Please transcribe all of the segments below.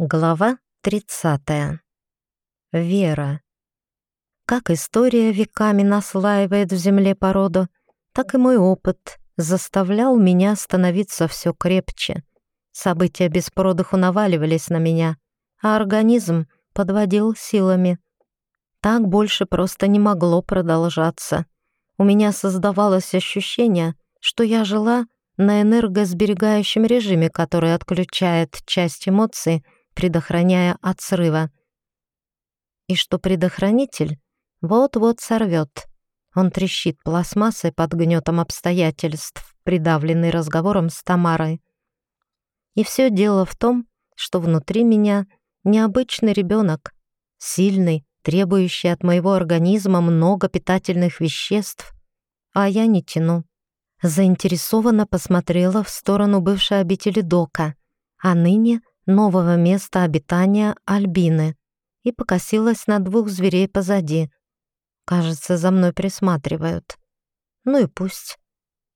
Глава 30. Вера. Как история веками наслаивает в земле породу, так и мой опыт заставлял меня становиться все крепче. События без продыху наваливались на меня, а организм подводил силами. Так больше просто не могло продолжаться. У меня создавалось ощущение, что я жила на энергосберегающем режиме, который отключает часть эмоций — предохраняя от срыва. И что предохранитель вот-вот сорвет. Он трещит пластмассой под гнетом обстоятельств, придавленный разговором с Тамарой. И все дело в том, что внутри меня необычный ребенок, сильный, требующий от моего организма много питательных веществ, а я не тяну. Заинтересованно посмотрела в сторону бывшей обители Дока, а ныне нового места обитания Альбины и покосилась на двух зверей позади. Кажется, за мной присматривают. Ну и пусть.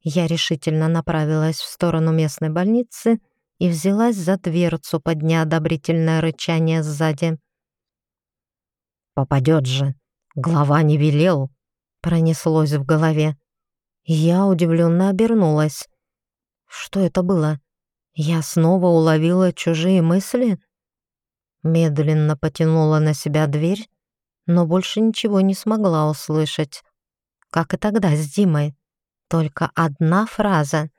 Я решительно направилась в сторону местной больницы и взялась за дверцу под неодобрительное рычание сзади. «Попадет же! Глава не велел!» пронеслось в голове. Я удивленно обернулась. Что это было? Я снова уловила чужие мысли? Медленно потянула на себя дверь, но больше ничего не смогла услышать. Как и тогда с Димой. Только одна фраза.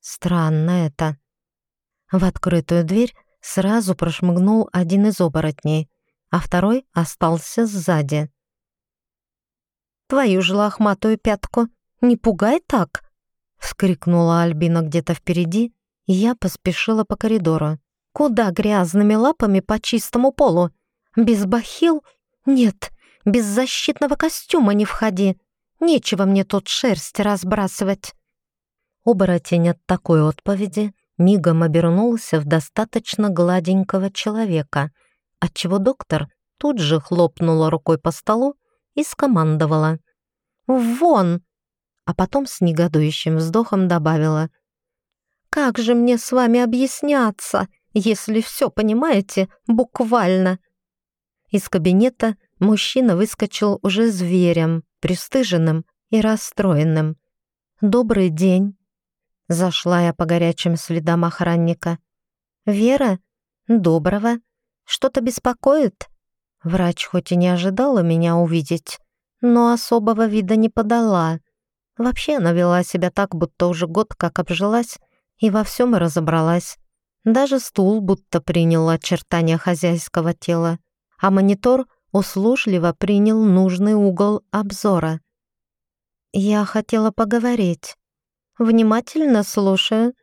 Странно это. В открытую дверь сразу прошмыгнул один из оборотней, а второй остался сзади. «Твою же лохматую пятку! Не пугай так!» — вскрикнула Альбина где-то впереди, я поспешила по коридору. Куда грязными лапами по чистому полу? Без бахил? Нет, без защитного костюма не входи. Нечего мне тут шерсть разбрасывать. Оборотень от такой отповеди мигом обернулся в достаточно гладенького человека, отчего доктор тут же хлопнула рукой по столу и скомандовала. «Вон!» А потом с негодующим вздохом добавила. Как же мне с вами объясняться, если все понимаете буквально?» Из кабинета мужчина выскочил уже зверем, пристыженным и расстроенным. «Добрый день!» Зашла я по горячим следам охранника. «Вера? Доброго. Что-то беспокоит?» Врач хоть и не ожидала меня увидеть, но особого вида не подала. Вообще она вела себя так, будто уже год как обжилась и во всем разобралась. Даже стул будто принял очертания хозяйского тела, а монитор услужливо принял нужный угол обзора. Я хотела поговорить. Внимательно слушаю.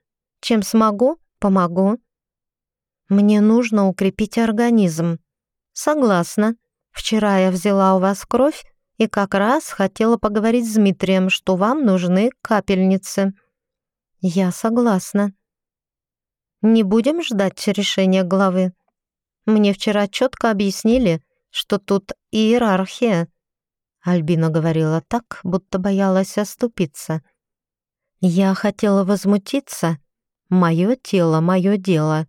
Чем смогу, помогу. Мне нужно укрепить организм. Согласна. Вчера я взяла у вас кровь и как раз хотела поговорить с Дмитрием, что вам нужны капельницы. Я согласна. Не будем ждать решения главы. Мне вчера четко объяснили, что тут иерархия. Альбина говорила так, будто боялась оступиться. Я хотела возмутиться. Мое тело, мое дело.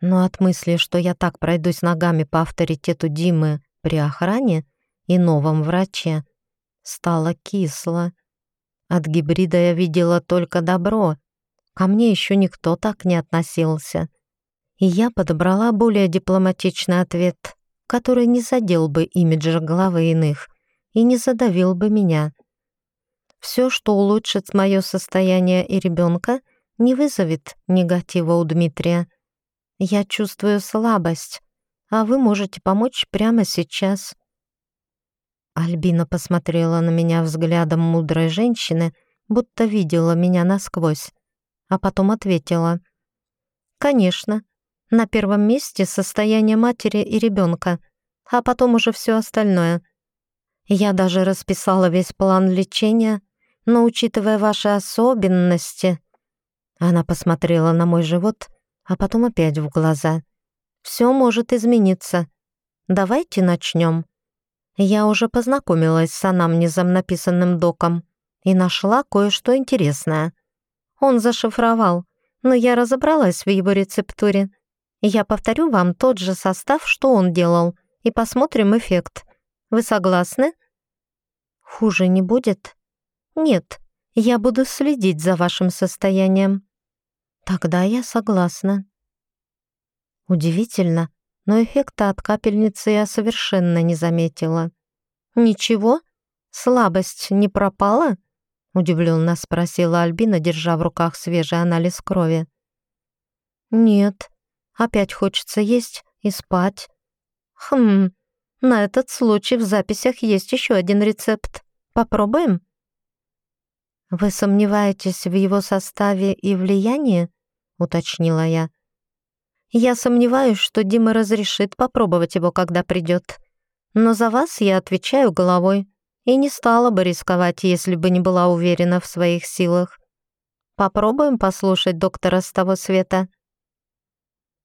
Но от мысли, что я так пройдусь ногами по авторитету Димы при охране и новом враче, стало кисло. От гибрида я видела только добро, Ко мне еще никто так не относился. И я подобрала более дипломатичный ответ, который не задел бы имиджа главы иных и не задавил бы меня. Все, что улучшит мое состояние и ребенка, не вызовет негатива у Дмитрия. Я чувствую слабость, а вы можете помочь прямо сейчас. Альбина посмотрела на меня взглядом мудрой женщины, будто видела меня насквозь а потом ответила. «Конечно. На первом месте состояние матери и ребенка, а потом уже все остальное. Я даже расписала весь план лечения, но учитывая ваши особенности...» Она посмотрела на мой живот, а потом опять в глаза. «Все может измениться. Давайте начнем». Я уже познакомилась с анамнезом, написанным доком, и нашла кое-что интересное — он зашифровал, но я разобралась в его рецептуре. Я повторю вам тот же состав, что он делал, и посмотрим эффект. Вы согласны? Хуже не будет? Нет, я буду следить за вашим состоянием. Тогда я согласна. Удивительно, но эффекта от капельницы я совершенно не заметила. «Ничего? Слабость не пропала?» — удивленно спросила Альбина, держа в руках свежий анализ крови. «Нет, опять хочется есть и спать». «Хм, на этот случай в записях есть еще один рецепт. Попробуем?» «Вы сомневаетесь в его составе и влиянии?» — уточнила я. «Я сомневаюсь, что Дима разрешит попробовать его, когда придет. Но за вас я отвечаю головой и не стала бы рисковать, если бы не была уверена в своих силах. Попробуем послушать доктора с того света.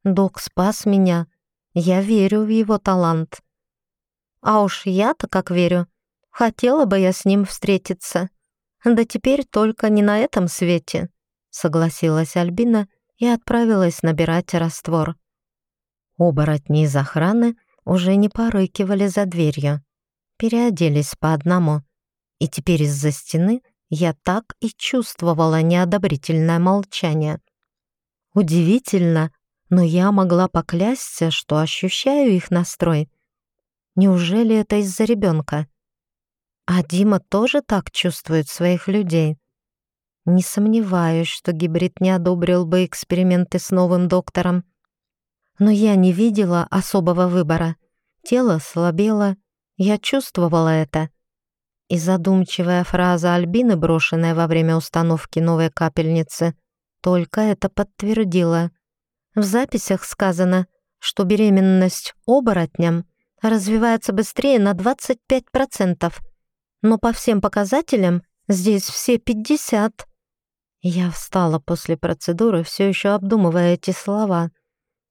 Док спас меня. Я верю в его талант. А уж я-то как верю. Хотела бы я с ним встретиться. Да теперь только не на этом свете, согласилась Альбина и отправилась набирать раствор. Оборотни из охраны — уже не порыкивали за дверью, переоделись по одному, и теперь из-за стены я так и чувствовала неодобрительное молчание. Удивительно, но я могла поклясться, что ощущаю их настрой. Неужели это из-за ребенка? А Дима тоже так чувствует своих людей. Не сомневаюсь, что гибрид не одобрил бы эксперименты с новым доктором но я не видела особого выбора. Тело слабело, я чувствовала это. И задумчивая фраза Альбины, брошенная во время установки новой капельницы, только это подтвердила. В записях сказано, что беременность оборотням развивается быстрее на 25%, но по всем показателям здесь все 50%. Я встала после процедуры, все еще обдумывая эти слова —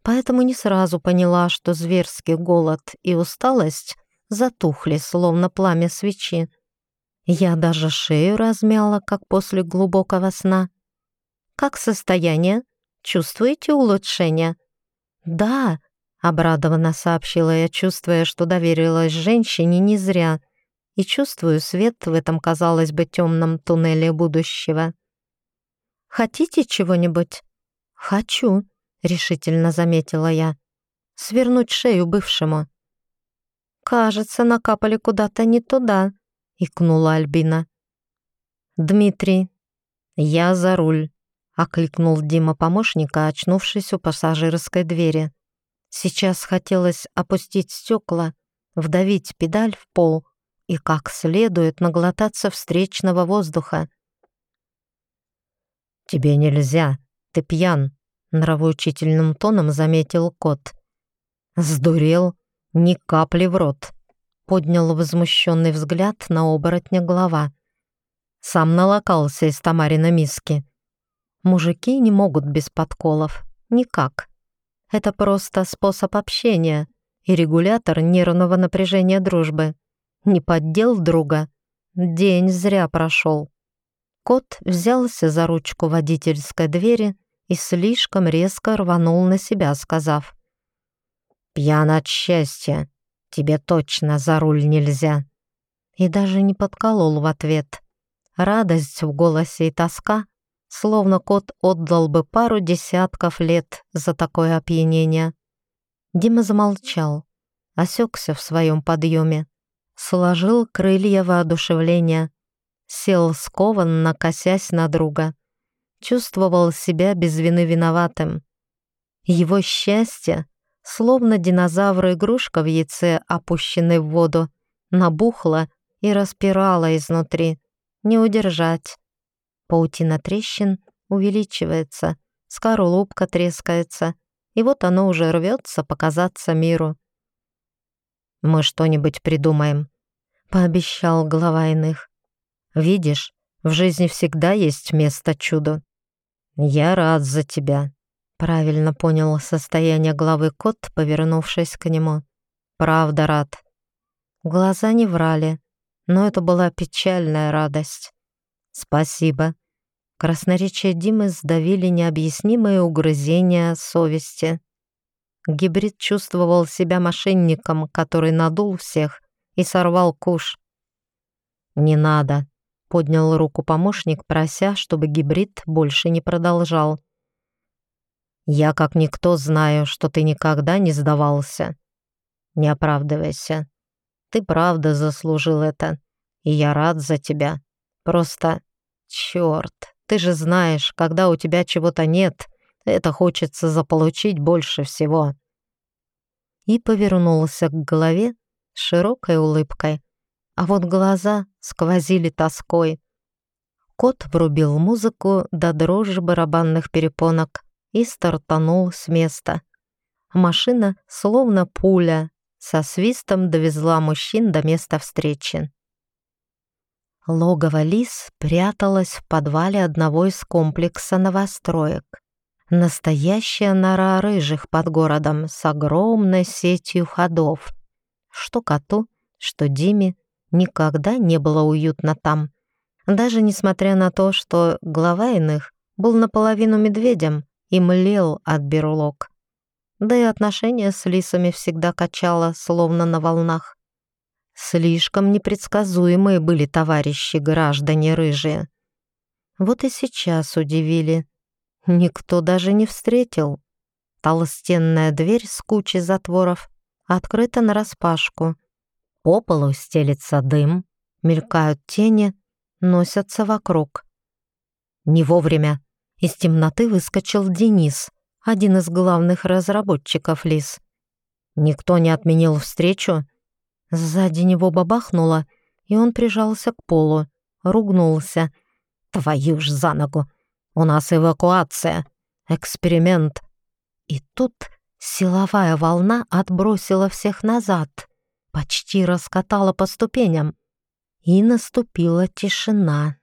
поэтому не сразу поняла, что зверский голод и усталость затухли, словно пламя свечи. Я даже шею размяла, как после глубокого сна. «Как состояние? Чувствуете улучшение?» «Да», — обрадованно сообщила я, чувствуя, что доверилась женщине не зря, и чувствую свет в этом, казалось бы, темном туннеле будущего. «Хотите чего-нибудь?» «Хочу», — решительно заметила я. «Свернуть шею бывшему». «Кажется, накапали куда-то не туда», — икнула Альбина. «Дмитрий, я за руль», — окликнул Дима помощника, очнувшись у пассажирской двери. Сейчас хотелось опустить стекла, вдавить педаль в пол и как следует наглотаться встречного воздуха. «Тебе нельзя, ты пьян», нравоучительным тоном заметил кот. «Сдурел? Ни капли в рот!» Поднял возмущенный взгляд на оборотня глава. Сам налокался из Тамарина миски. Мужики не могут без подколов. Никак. Это просто способ общения и регулятор нервного напряжения дружбы. Не поддел друга. День зря прошел. Кот взялся за ручку водительской двери и слишком резко рванул на себя, сказав «Пьян от счастья, тебе точно за руль нельзя». И даже не подколол в ответ. Радость в голосе и тоска, словно кот отдал бы пару десятков лет за такое опьянение. Дима замолчал, осекся в своем подъеме, сложил крылья воодушевления, сел скованно, косясь на друга чувствовал себя без вины виноватым. Его счастье, словно динозавр-игрушка в яйце, опущенной в воду, набухло и распирало изнутри. Не удержать. Паутина трещин увеличивается, скорлупка трескается, и вот оно уже рвется показаться миру. «Мы что-нибудь придумаем», — пообещал глава иных. «Видишь, в жизни всегда есть место чуду». «Я рад за тебя», — правильно понял состояние главы кот, повернувшись к нему. «Правда рад». Глаза не врали, но это была печальная радость. «Спасибо». Красноречие Димы сдавили необъяснимые угрызения совести. гибрид чувствовал себя мошенником, который надул всех и сорвал куш. «Не надо», — поднял руку помощник, прося, чтобы гибрид больше не продолжал. «Я как никто знаю, что ты никогда не сдавался. Не оправдывайся. Ты правда заслужил это, и я рад за тебя. Просто, черт, ты же знаешь, когда у тебя чего-то нет, это хочется заполучить больше всего». И повернулся к голове широкой улыбкой, а вот глаза сквозили тоской. Кот врубил музыку до дрожи барабанных перепонок и стартанул с места. Машина, словно пуля, со свистом довезла мужчин до места встречи. Логово лис пряталось в подвале одного из комплекса новостроек. Настоящая нора рыжих под городом с огромной сетью ходов. Что коту, что Диме никогда не было уютно там. Даже несмотря на то, что глава иных был наполовину медведем и млел от берлог. Да и отношения с лисами всегда качало, словно на волнах. Слишком непредсказуемые были товарищи граждане рыжие. Вот и сейчас удивили. Никто даже не встретил. Толстенная дверь с кучей затворов открыта нараспашку. По полу стелится дым, мелькают тени, носятся вокруг. Не вовремя из темноты выскочил Денис — один из главных разработчиков лис. Никто не отменил встречу. Сзади него бабахнуло, и он прижался к полу, ругнулся. «Твою ж за ногу! У нас эвакуация! Эксперимент!» И тут силовая волна отбросила всех назад, почти раскатала по ступеням, и наступила тишина.